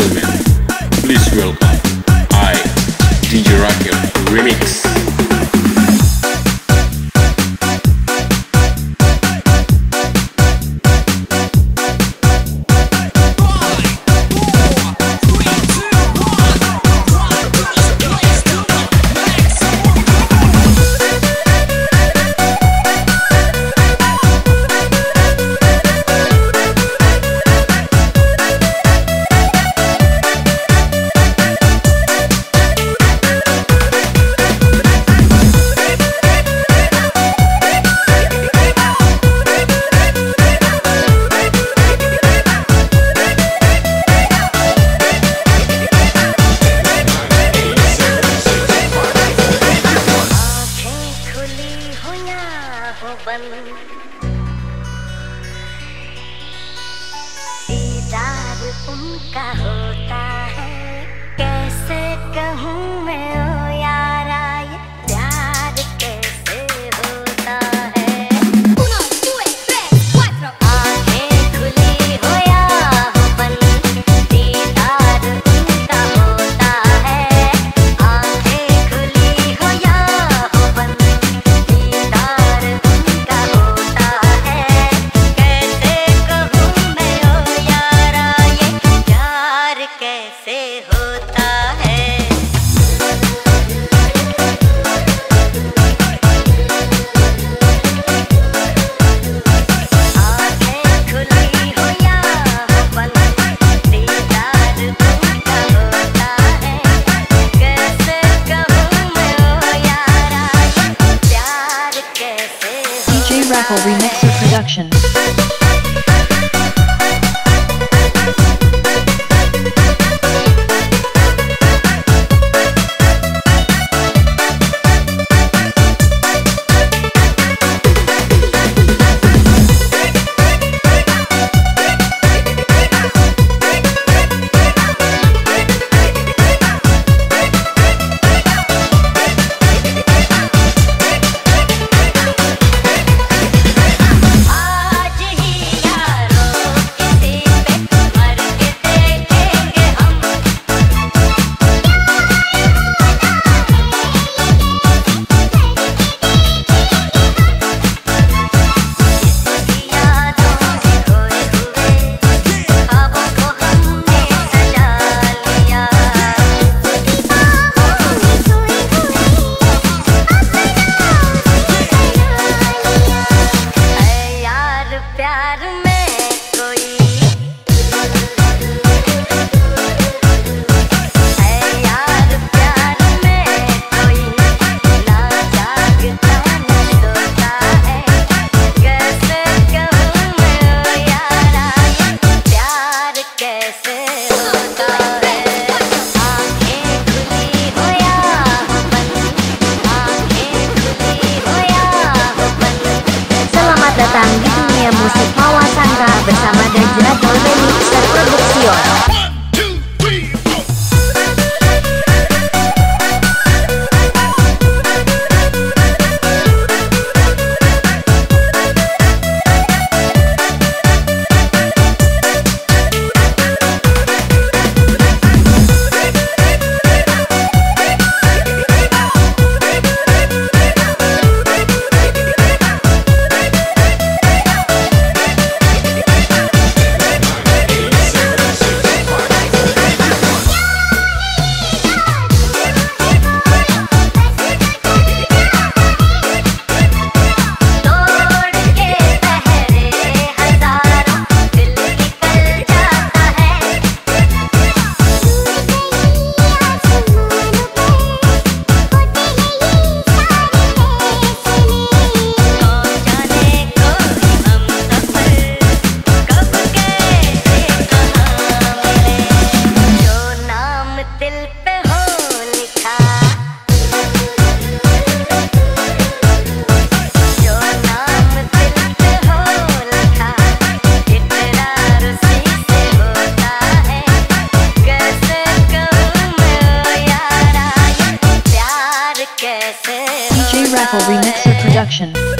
gentlemen, please welcome I, DJ Rocker, Remix. का होता Raffle bersama Dajjal Sample Remixer Production.